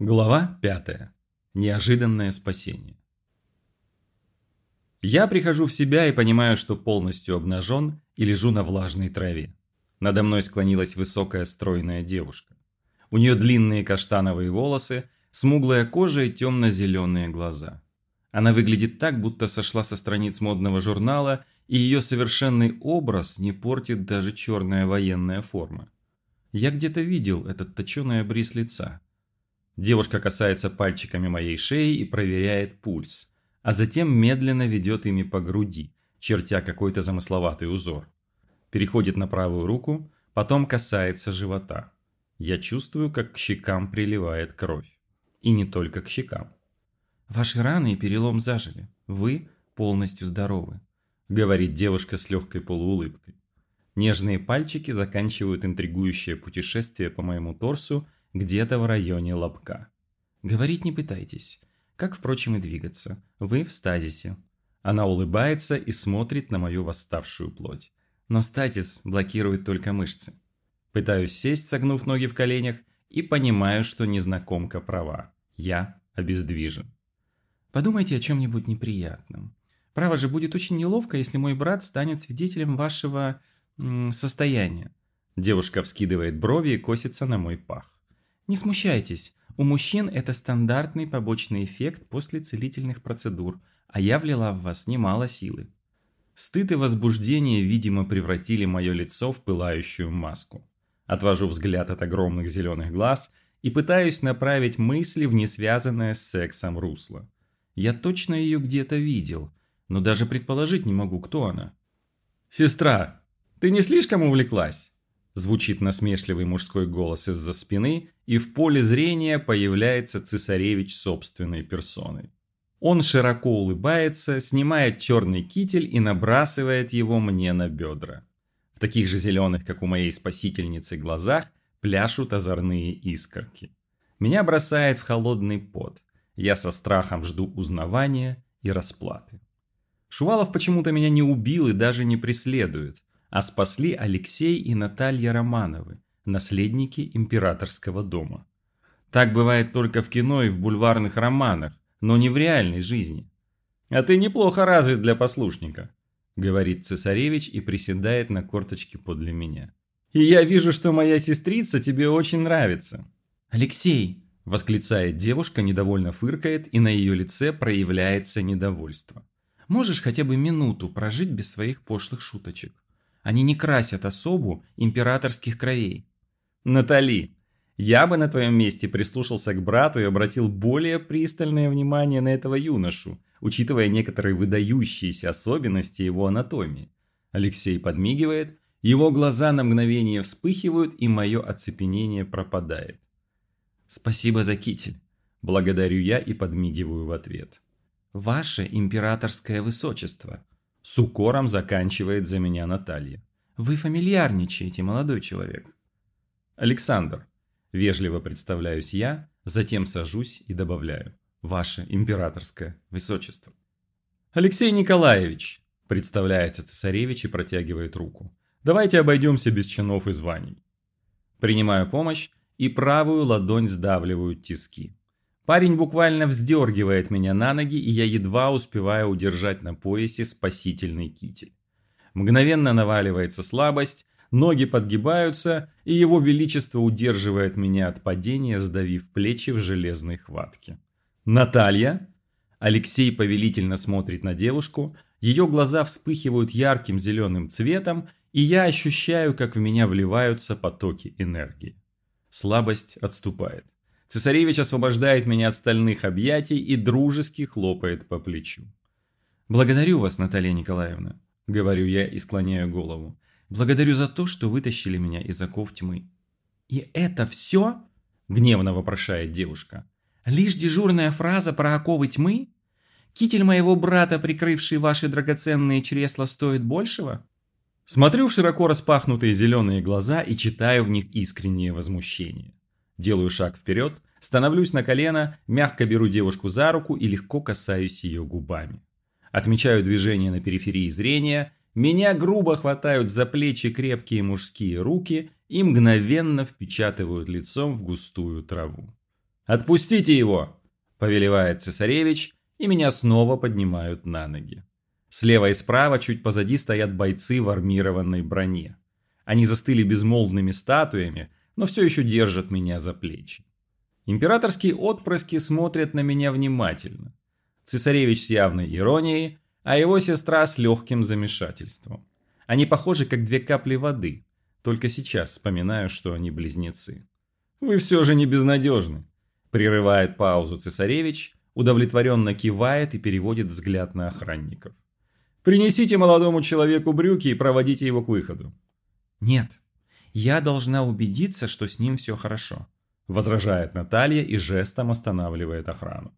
Глава 5. Неожиданное спасение. Я прихожу в себя и понимаю, что полностью обнажен и лежу на влажной траве. Надо мной склонилась высокая стройная девушка. У нее длинные каштановые волосы, смуглая кожа и темно-зеленые глаза. Она выглядит так, будто сошла со страниц модного журнала, и ее совершенный образ не портит даже черная военная форма. Я где-то видел этот точеный обрис лица. Девушка касается пальчиками моей шеи и проверяет пульс, а затем медленно ведет ими по груди, чертя какой-то замысловатый узор. Переходит на правую руку, потом касается живота. Я чувствую, как к щекам приливает кровь. И не только к щекам. «Ваши раны и перелом зажили. Вы полностью здоровы», – говорит девушка с легкой полуулыбкой. Нежные пальчики заканчивают интригующее путешествие по моему торсу где-то в районе лобка. Говорить не пытайтесь, как, впрочем, и двигаться. Вы в стазисе. Она улыбается и смотрит на мою восставшую плоть. Но стазис блокирует только мышцы. Пытаюсь сесть, согнув ноги в коленях, и понимаю, что незнакомка права. Я обездвижен. Подумайте о чем-нибудь неприятном. Право же будет очень неловко, если мой брат станет свидетелем вашего состояния. Девушка вскидывает брови и косится на мой пах. Не смущайтесь, у мужчин это стандартный побочный эффект после целительных процедур, а я влила в вас немало силы. Стыд и возбуждение, видимо, превратили мое лицо в пылающую маску. Отвожу взгляд от огромных зеленых глаз и пытаюсь направить мысли в несвязанное с сексом русло. Я точно ее где-то видел, но даже предположить не могу, кто она. «Сестра, ты не слишком увлеклась?» Звучит насмешливый мужской голос из-за спины, и в поле зрения появляется цесаревич собственной персоной. Он широко улыбается, снимает черный китель и набрасывает его мне на бедра. В таких же зеленых, как у моей спасительницы, глазах пляшут озорные искорки. Меня бросает в холодный пот. Я со страхом жду узнавания и расплаты. Шувалов почему-то меня не убил и даже не преследует а спасли Алексей и Наталья Романовы, наследники императорского дома. Так бывает только в кино и в бульварных романах, но не в реальной жизни. «А ты неплохо развит для послушника», – говорит цесаревич и приседает на корточке подле меня. «И я вижу, что моя сестрица тебе очень нравится». «Алексей!» – восклицает девушка, недовольно фыркает, и на ее лице проявляется недовольство. «Можешь хотя бы минуту прожить без своих пошлых шуточек?» Они не красят особу императорских кровей. Натали, я бы на твоем месте прислушался к брату и обратил более пристальное внимание на этого юношу, учитывая некоторые выдающиеся особенности его анатомии. Алексей подмигивает, его глаза на мгновение вспыхивают, и мое оцепенение пропадает. «Спасибо за китель», – благодарю я и подмигиваю в ответ. «Ваше императорское высочество», с укором заканчивает за меня Наталья. Вы фамильярничаете, молодой человек. Александр. Вежливо представляюсь я, затем сажусь и добавляю. Ваше императорское высочество. Алексей Николаевич. Представляется цесаревич и протягивает руку. Давайте обойдемся без чинов и званий. Принимаю помощь и правую ладонь сдавливают тиски. Парень буквально вздергивает меня на ноги, и я едва успеваю удержать на поясе спасительный китель. Мгновенно наваливается слабость, ноги подгибаются, и его величество удерживает меня от падения, сдавив плечи в железной хватке. «Наталья?» Алексей повелительно смотрит на девушку, ее глаза вспыхивают ярким зеленым цветом, и я ощущаю, как в меня вливаются потоки энергии. Слабость отступает. Цесаревич освобождает меня от стальных объятий и дружески хлопает по плечу. «Благодарю вас, Наталья Николаевна», — говорю я и склоняю голову. «Благодарю за то, что вытащили меня из оков тьмы». «И это все?» — гневно вопрошает девушка. «Лишь дежурная фраза про оковы тьмы? Китель моего брата, прикрывший ваши драгоценные чресла, стоит большего?» Смотрю в широко распахнутые зеленые глаза и читаю в них искреннее возмущение. Делаю шаг вперед, становлюсь на колено, мягко беру девушку за руку и легко касаюсь ее губами. Отмечаю движение на периферии зрения, меня грубо хватают за плечи крепкие мужские руки и мгновенно впечатывают лицом в густую траву. «Отпустите его!» – повелевает цесаревич, и меня снова поднимают на ноги. Слева и справа чуть позади стоят бойцы в армированной броне. Они застыли безмолвными статуями, но все еще держат меня за плечи. Императорские отпрыски смотрят на меня внимательно. Цесаревич с явной иронией, а его сестра с легким замешательством. Они похожи как две капли воды, только сейчас вспоминаю, что они близнецы. «Вы все же не безнадежны», – прерывает паузу цесаревич, удовлетворенно кивает и переводит взгляд на охранников. «Принесите молодому человеку брюки и проводите его к выходу». «Нет, я должна убедиться, что с ним все хорошо», – возражает Наталья и жестом останавливает охрану.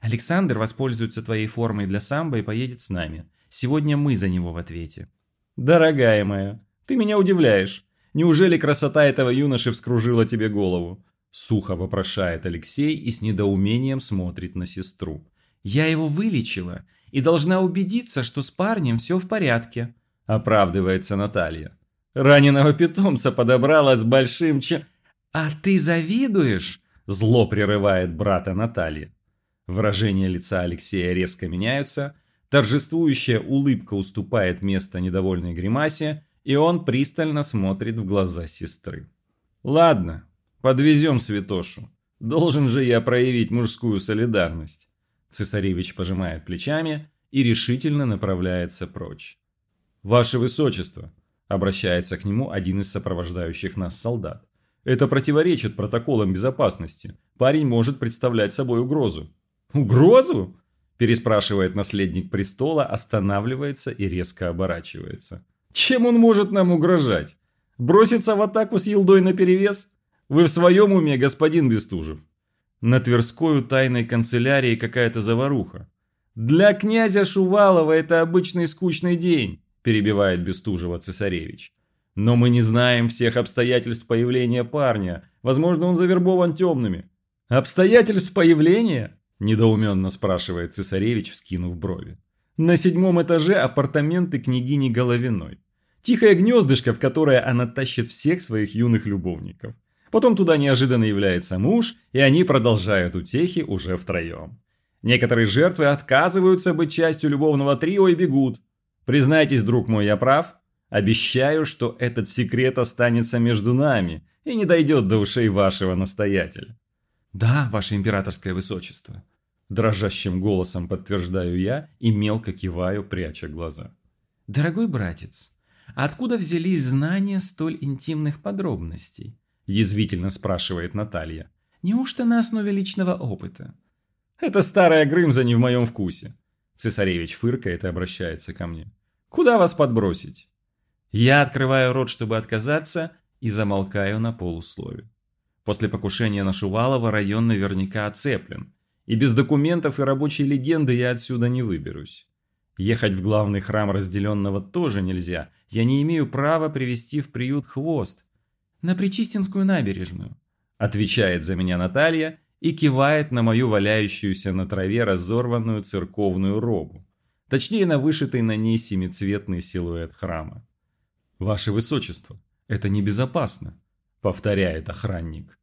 «Александр воспользуется твоей формой для самбо и поедет с нами. Сегодня мы за него в ответе». «Дорогая моя, ты меня удивляешь. Неужели красота этого юноши вскружила тебе голову?» Сухо вопрошает Алексей и с недоумением смотрит на сестру. «Я его вылечила и должна убедиться, что с парнем все в порядке», – оправдывается Наталья. Раненого питомца подобрала с большим че... «А ты завидуешь?» – зло прерывает брата Наталья. Выражения лица Алексея резко меняются, торжествующая улыбка уступает место недовольной гримасе, и он пристально смотрит в глаза сестры. «Ладно, подвезем святошу. Должен же я проявить мужскую солидарность». Цесаревич пожимает плечами и решительно направляется прочь. «Ваше Высочество!» – обращается к нему один из сопровождающих нас солдат. «Это противоречит протоколам безопасности. Парень может представлять собой угрозу». «Угрозу?» – переспрашивает наследник престола, останавливается и резко оборачивается. «Чем он может нам угрожать? Броситься в атаку с Елдой наперевес? Вы в своем уме, господин Бестужев?» На Тверской у тайной канцелярии какая-то заваруха. «Для князя Шувалова это обычный скучный день перебивает Бестужева цесаревич. Но мы не знаем всех обстоятельств появления парня. Возможно, он завербован темными. Обстоятельств появления? Недоуменно спрашивает цесаревич, вскинув брови. На седьмом этаже апартаменты княгини Головиной. Тихое гнездышко, в которое она тащит всех своих юных любовников. Потом туда неожиданно является муж, и они продолжают утехи уже втроем. Некоторые жертвы отказываются быть частью любовного трио и бегут. Признайтесь, друг мой, я прав? Обещаю, что этот секрет останется между нами и не дойдет до ушей вашего настоятеля. Да, ваше императорское высочество. Дрожащим голосом подтверждаю я и мелко киваю, пряча глаза. Дорогой братец, откуда взялись знания столь интимных подробностей? Язвительно спрашивает Наталья. Неужто на основе личного опыта? Это старая Грымза не в моем вкусе. Цесаревич фыркает и обращается ко мне. «Куда вас подбросить?» Я открываю рот, чтобы отказаться, и замолкаю на полуслове. После покушения на Шувалова район наверняка оцеплен, и без документов и рабочей легенды я отсюда не выберусь. Ехать в главный храм разделенного тоже нельзя, я не имею права привести в приют хвост. На Причистинскую набережную, отвечает за меня Наталья и кивает на мою валяющуюся на траве разорванную церковную робу. Точнее, на вышитый на ней семицветный силуэт храма. «Ваше Высочество, это небезопасно», — повторяет охранник.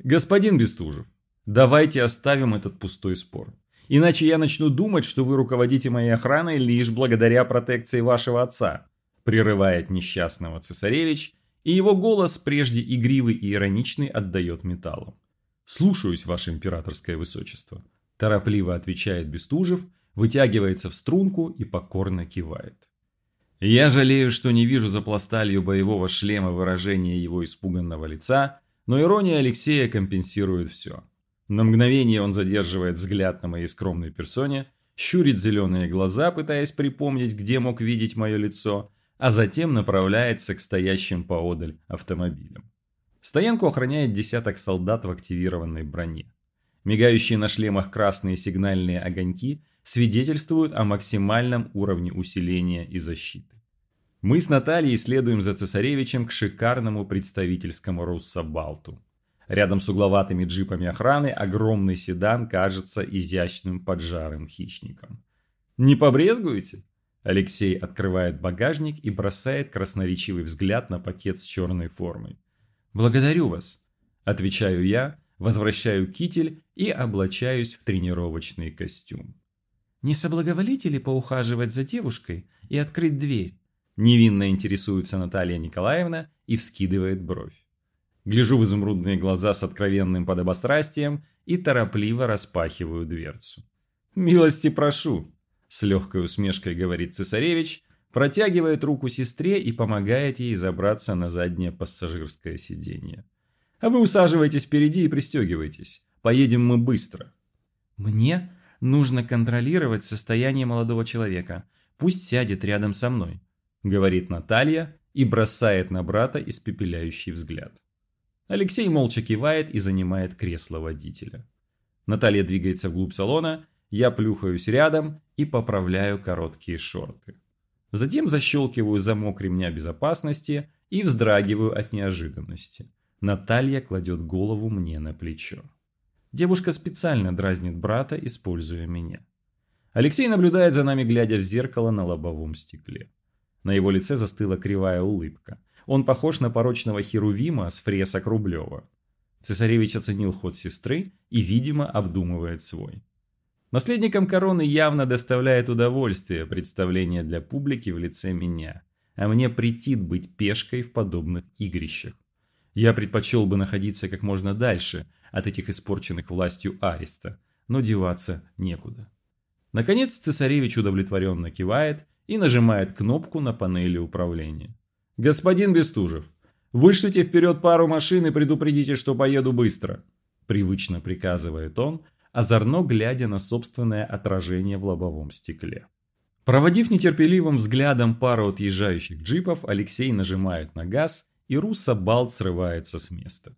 «Господин Бестужев, давайте оставим этот пустой спор. Иначе я начну думать, что вы руководите моей охраной лишь благодаря протекции вашего отца», — прерывает несчастного цесаревич, и его голос, прежде игривый и ироничный, отдает металлом. «Слушаюсь, ваше императорское высочество», – торопливо отвечает Бестужев, вытягивается в струнку и покорно кивает. Я жалею, что не вижу за пласталью боевого шлема выражения его испуганного лица, но ирония Алексея компенсирует все. На мгновение он задерживает взгляд на моей скромной персоне, щурит зеленые глаза, пытаясь припомнить, где мог видеть мое лицо, а затем направляется к стоящим поодаль автомобилям. Стоянку охраняет десяток солдат в активированной броне. Мигающие на шлемах красные сигнальные огоньки свидетельствуют о максимальном уровне усиления и защиты. Мы с Натальей следуем за цесаревичем к шикарному представительскому Руссобалту. Рядом с угловатыми джипами охраны огромный седан кажется изящным поджарым хищником. «Не побрезгуете?» Алексей открывает багажник и бросает красноречивый взгляд на пакет с черной формой. «Благодарю вас», – отвечаю я, возвращаю китель и облачаюсь в тренировочный костюм. «Не соблаговолите ли поухаживать за девушкой и открыть дверь?» Невинно интересуется Наталья Николаевна и вскидывает бровь. Гляжу в изумрудные глаза с откровенным подобострастием и торопливо распахиваю дверцу. «Милости прошу!» – с легкой усмешкой говорит цесаревич, протягивает руку сестре и помогает ей забраться на заднее пассажирское сиденье. «А вы усаживайтесь впереди и пристегивайтесь. Поедем мы быстро». «Мне нужно контролировать состояние молодого человека. Пусть сядет рядом со мной», – говорит Наталья и бросает на брата испепеляющий взгляд. Алексей молча кивает и занимает кресло водителя. Наталья двигается вглубь салона, я плюхаюсь рядом и поправляю короткие шорты. Затем защелкиваю замок ремня безопасности и вздрагиваю от неожиданности. Наталья кладет голову мне на плечо. Девушка специально дразнит брата, используя меня. Алексей наблюдает за нами, глядя в зеркало на лобовом стекле. На его лице застыла кривая улыбка. Он похож на порочного херувима с фресок Рублева. Цесаревич оценил ход сестры и, видимо, обдумывает свой. Наследникам короны явно доставляет удовольствие представление для публики в лице меня, а мне претит быть пешкой в подобных игрищах. Я предпочел бы находиться как можно дальше от этих испорченных властью ареста, но деваться некуда. Наконец цесаревич удовлетворенно кивает и нажимает кнопку на панели управления. «Господин Бестужев, вышлите вперед пару машин и предупредите, что поеду быстро», привычно приказывает он, озорно глядя на собственное отражение в лобовом стекле. Проводив нетерпеливым взглядом пару отъезжающих джипов, Алексей нажимает на газ, и Русса Балт срывается с места.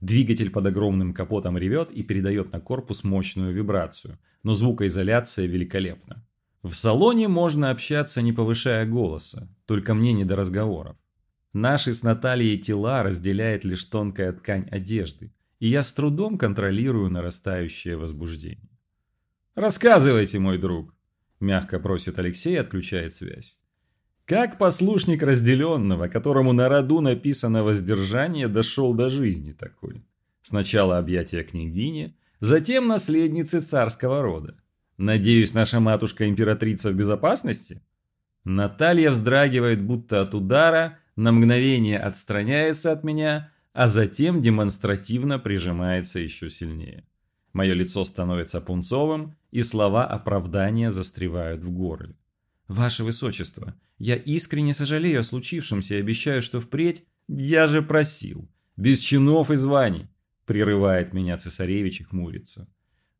Двигатель под огромным капотом ревет и передает на корпус мощную вибрацию, но звукоизоляция великолепна. В салоне можно общаться, не повышая голоса, только мне не до разговоров. Наши с Натальей тела разделяет лишь тонкая ткань одежды, и я с трудом контролирую нарастающее возбуждение. «Рассказывайте, мой друг», – мягко просит Алексей и отключает связь. Как послушник разделенного, которому на роду написано воздержание, дошел до жизни такой? Сначала объятия княгини, затем наследницы царского рода. Надеюсь, наша матушка-императрица в безопасности? Наталья вздрагивает, будто от удара, на мгновение отстраняется от меня, а затем демонстративно прижимается еще сильнее. Мое лицо становится пунцовым, и слова оправдания застревают в горле. «Ваше Высочество, я искренне сожалею о случившемся и обещаю, что впредь я же просил, без чинов и званий», прерывает меня цесаревич и хмурится.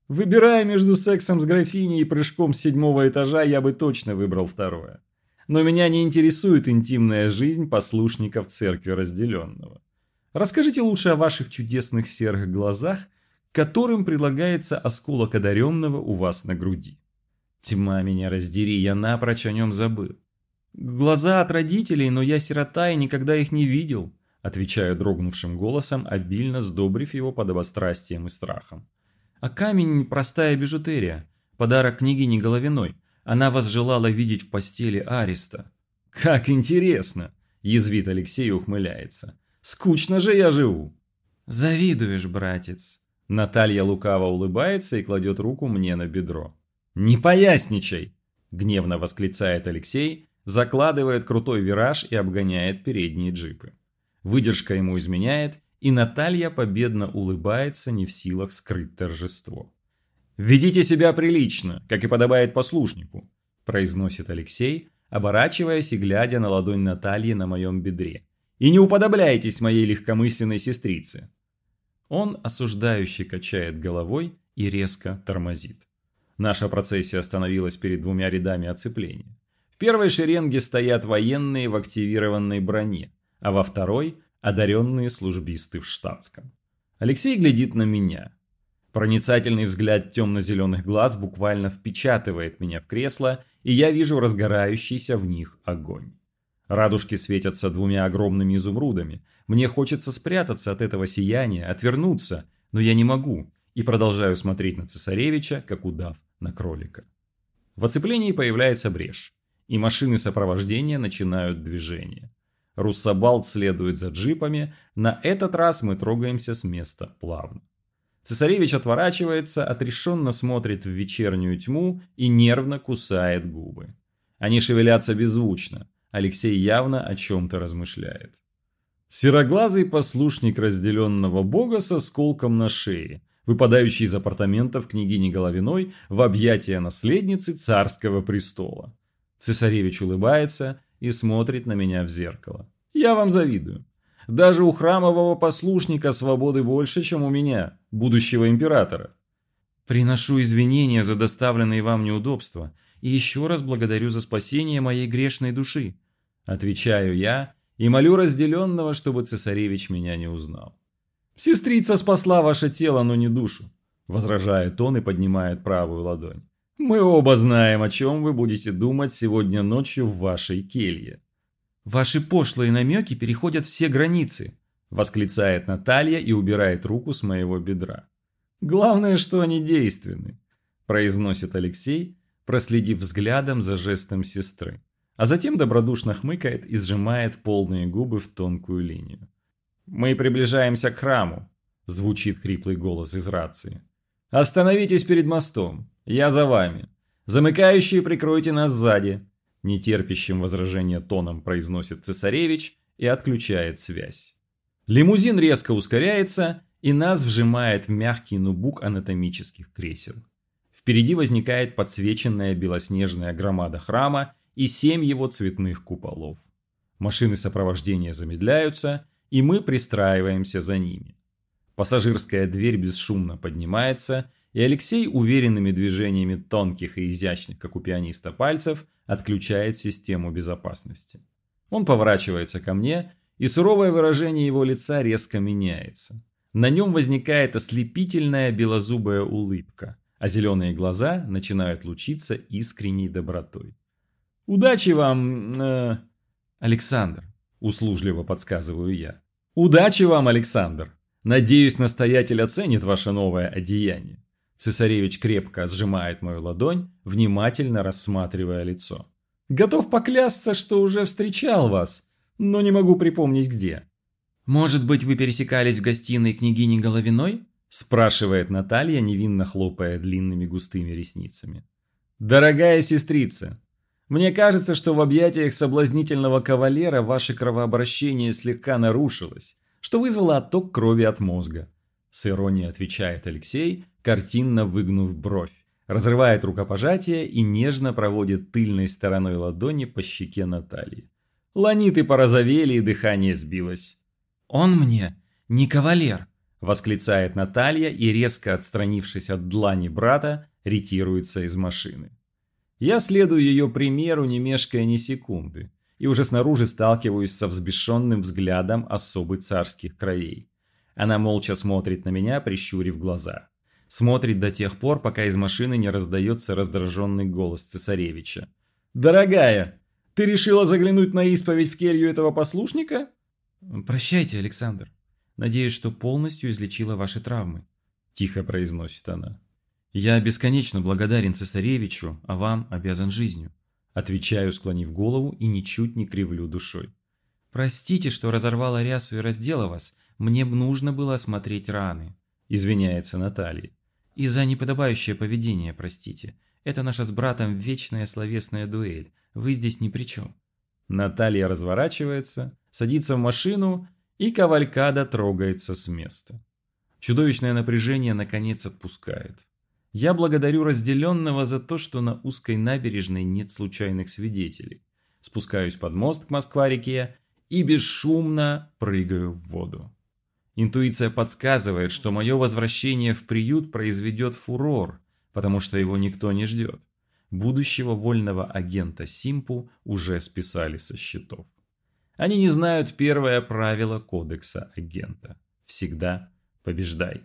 Выбирая между сексом с графиней и прыжком с седьмого этажа, я бы точно выбрал второе но меня не интересует интимная жизнь послушников церкви разделенного. Расскажите лучше о ваших чудесных серых глазах, которым предлагается осколок одаренного у вас на груди. Тьма меня раздери, я напрочь о нем забыл. Глаза от родителей, но я сирота и никогда их не видел, отвечаю дрогнувшим голосом, обильно сдобрив его подобострастием и страхом. А камень – простая бижутерия, подарок княгине Головиной – она вас желала видеть в постели Ариста. Как интересно, язвит Алексей ухмыляется. Скучно же я живу. Завидуешь, братец. Наталья лукаво улыбается и кладет руку мне на бедро. «Не поясничай!» – гневно восклицает Алексей, закладывает крутой вираж и обгоняет передние джипы. Выдержка ему изменяет, и Наталья победно улыбается, не в силах скрыть торжество. «Ведите себя прилично, как и подобает послушнику», – произносит Алексей, оборачиваясь и глядя на ладонь Натальи на моем бедре. «И не уподобляйтесь моей легкомысленной сестрице». Он осуждающе качает головой и резко тормозит. Наша процессия остановилась перед двумя рядами оцепления. В первой шеренге стоят военные в активированной броне, а во второй – одаренные службисты в штатском. Алексей глядит на меня – Проницательный взгляд темно-зеленых глаз буквально впечатывает меня в кресло, и я вижу разгорающийся в них огонь. Радужки светятся двумя огромными изумрудами. Мне хочется спрятаться от этого сияния, отвернуться, но я не могу, и продолжаю смотреть на цесаревича, как удав на кролика. В оцеплении появляется брешь, и машины сопровождения начинают движение. Руссобалт следует за джипами, на этот раз мы трогаемся с места плавно. Цесаревич отворачивается, отрешенно смотрит в вечернюю тьму и нервно кусает губы. Они шевелятся беззвучно. Алексей явно о чем-то размышляет. Сероглазый послушник разделенного бога со сколком на шее, выпадающий из апартаментов княгини Головиной в объятия наследницы царского престола. Цесаревич улыбается и смотрит на меня в зеркало. Я вам завидую. Даже у храмового послушника свободы больше, чем у меня, будущего императора. Приношу извинения за доставленные вам неудобства и еще раз благодарю за спасение моей грешной души. Отвечаю я и молю разделенного, чтобы цесаревич меня не узнал. «Сестрица спасла ваше тело, но не душу», – возражает он и поднимает правую ладонь. «Мы оба знаем, о чем вы будете думать сегодня ночью в вашей келье». «Ваши пошлые намеки переходят все границы», – восклицает Наталья и убирает руку с моего бедра. «Главное, что они действенны», – произносит Алексей, проследив взглядом за жестом сестры, а затем добродушно хмыкает и сжимает полные губы в тонкую линию. «Мы приближаемся к храму», – звучит хриплый голос из рации. «Остановитесь перед мостом, я за вами. Замыкающие прикройте нас сзади нетерпящим возражения тоном произносит цесаревич и отключает связь. Лимузин резко ускоряется и нас вжимает в мягкий нубук анатомических кресел. Впереди возникает подсвеченная белоснежная громада храма и семь его цветных куполов. Машины сопровождения замедляются, и мы пристраиваемся за ними. Пассажирская дверь бесшумно поднимается, и Алексей уверенными движениями тонких и изящных, как у пианиста, пальцев отключает систему безопасности. Он поворачивается ко мне, и суровое выражение его лица резко меняется. На нем возникает ослепительная белозубая улыбка, а зеленые глаза начинают лучиться искренней добротой. «Удачи вам, э, Александр», – услужливо подсказываю я. «Удачи вам, Александр! Надеюсь, настоятель оценит ваше новое одеяние». Цесаревич крепко сжимает мою ладонь, внимательно рассматривая лицо. «Готов поклясться, что уже встречал вас, но не могу припомнить где». «Может быть, вы пересекались в гостиной княгини Головиной?» Спрашивает Наталья, невинно хлопая длинными густыми ресницами. «Дорогая сестрица, мне кажется, что в объятиях соблазнительного кавалера ваше кровообращение слегка нарушилось, что вызвало отток крови от мозга. С иронией отвечает Алексей, картинно выгнув бровь. Разрывает рукопожатие и нежно проводит тыльной стороной ладони по щеке Натальи. Ланиты порозовели и дыхание сбилось. «Он мне не кавалер!» – восклицает Наталья и, резко отстранившись от длани брата, ретируется из машины. Я следую ее примеру, не мешкая ни секунды, и уже снаружи сталкиваюсь со взбешенным взглядом особы царских краей. Она молча смотрит на меня, прищурив глаза. Смотрит до тех пор, пока из машины не раздается раздраженный голос цесаревича. «Дорогая, ты решила заглянуть на исповедь в келью этого послушника?» «Прощайте, Александр. Надеюсь, что полностью излечила ваши травмы», – тихо произносит она. «Я бесконечно благодарен цесаревичу, а вам обязан жизнью», – отвечаю, склонив голову и ничуть не кривлю душой. «Простите, что разорвала рясу и раздела вас, мне нужно было осмотреть раны», – извиняется Наталья. «Из-за неподобающее поведение, простите. Это наша с братом вечная словесная дуэль. Вы здесь ни при чем». Наталья разворачивается, садится в машину, и кавалькада трогается с места. Чудовищное напряжение наконец отпускает. Я благодарю разделенного за то, что на узкой набережной нет случайных свидетелей. Спускаюсь под мост к Москва-реке и бесшумно прыгаю в воду. Интуиция подсказывает, что мое возвращение в приют произведет фурор, потому что его никто не ждет. Будущего вольного агента Симпу уже списали со счетов. Они не знают первое правило кодекса агента. Всегда побеждай.